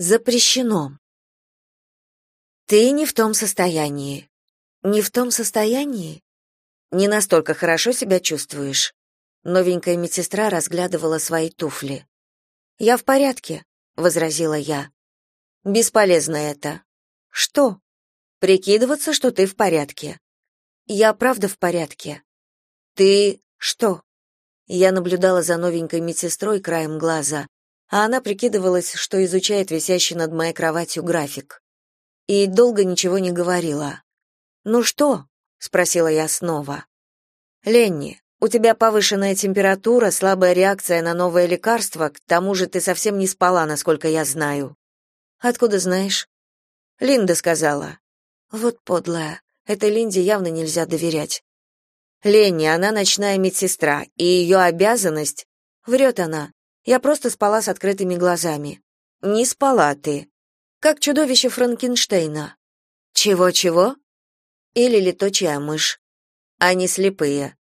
Запрещено. Ты не в том состоянии. Не в том состоянии? Не настолько хорошо себя чувствуешь. Новенькая медсестра разглядывала свои туфли. Я в порядке, возразила я. Бесполезно это. Что? Прикидываться, что ты в порядке. Я правда в порядке. Ты что? Я наблюдала за новенькой медсестрой краем глаза, а она прикидывалась, что изучает висящий над моей кроватью график. И долго ничего не говорила. «Ну что?» — спросила я снова. «Ленни, у тебя повышенная температура, слабая реакция на новое лекарство, к тому же ты совсем не спала, насколько я знаю». «Откуда знаешь?» Линда сказала. «Вот подлая. Этой Линде явно нельзя доверять». «Ленни, она ночная медсестра, и ее обязанность...» «Врет она. Я просто спала с открытыми глазами. Не спала ты. Как чудовище Франкенштейна. Чего-чего? Или летучая мышь. Они слепые.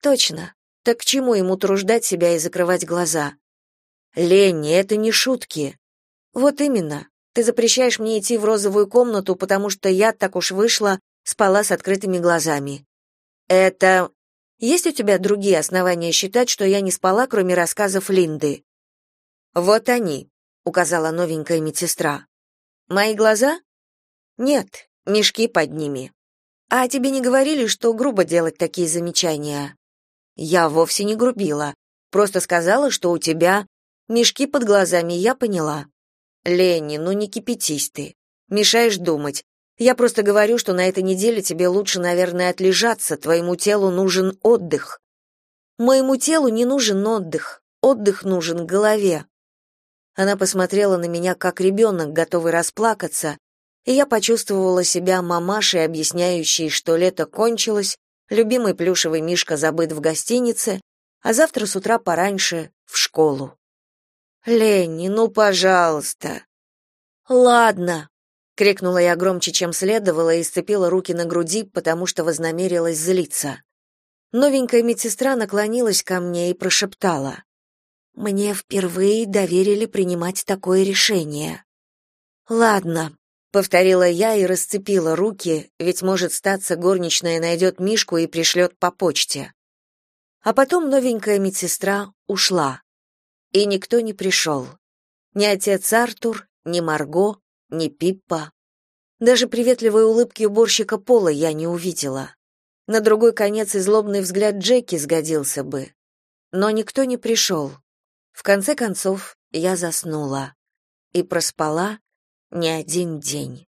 Точно. Так к чему ему труждать себя и закрывать глаза? Ленни, это не шутки. Вот именно. Ты запрещаешь мне идти в розовую комнату, потому что я, так уж вышла, спала с открытыми глазами. Это есть у тебя другие основания считать, что я не спала, кроме рассказов Линды? Вот они, указала новенькая медсестра. Мои глаза? Нет, мешки под ними. А тебе не говорили, что грубо делать такие замечания? Я вовсе не грубила, просто сказала, что у тебя мешки под глазами, я поняла. Ленни, ну не кипятись ты. Мешаешь думать. Я просто говорю, что на этой неделе тебе лучше, наверное, отлежаться, твоему телу нужен отдых. Моему телу не нужен отдых. Отдых нужен голове. Она посмотрела на меня как ребенок, готовый расплакаться, и я почувствовала себя мамашей, объясняющей, что лето кончилось, любимый плюшевый мишка забыт в гостинице, а завтра с утра пораньше в школу. Ленни, ну, пожалуйста. Ладно, крикнула я громче, чем следовало, и сцепила руки на груди, потому что вознамерилась злиться. Новенькая медсестра наклонилась ко мне и прошептала: "Мне впервые доверили принимать такое решение". "Ладно", повторила я и расцепила руки, ведь может статься горничная найдет Мишку и пришлет по почте. А потом новенькая медсестра ушла. И никто не пришел. Ни отец Артур, ни Марго, ни Пиппа. Даже приветливой улыбки уборщика пола я не увидела. На другой конец и злобный взгляд Джеки сгодился бы. Но никто не пришел. В конце концов, я заснула. И проспала не один день.